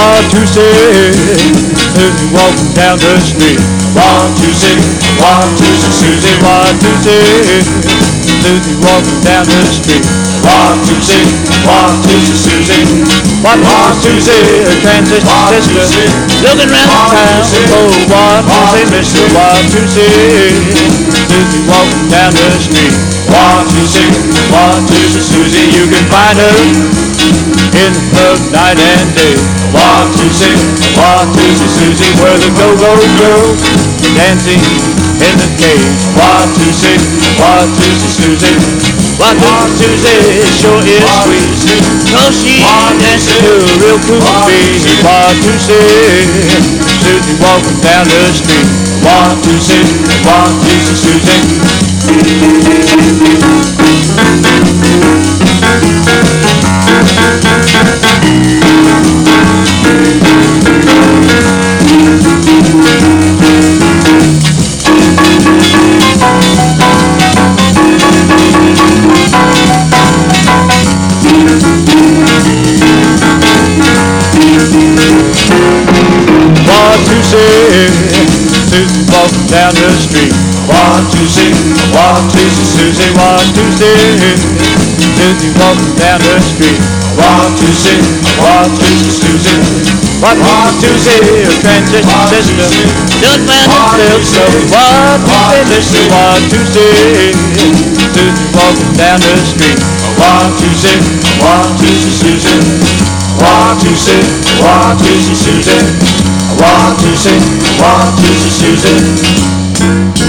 One, two, six. Susie walking down the street. One, two, six. One, two, six. Susie, one, two, six. Susie walking down the street. One, two, six. One, two, six. Susie. One, one, two, six. Transistor sister. Looking round the town. Oh, one, two, six. Mister. One, two, six. Susie walking down the street. One, two, six. One, two, six. Susie, you can find her in the night and day. One, two, six, one, two, six, Susie, where the go-go girls dancing in the cave. One, two, six, one, two, six, Susie. One, two, two, six, sure is sweet. Cause she dancing to a real cool beat. Six, Susie walking down the street. One, two, six, one, two, six, Susie. Six, Susie walking down the street. One, six, one, six, Susie, one, six, Susie walking down the street. One, six, one, six, Susie. One, one, two, six, transition system. Just man himself, so one, two, six, one, six, Susie walking down the street. One, six, one, six, Susie. One, six, one, two, six, Susan. Two, six, Susan.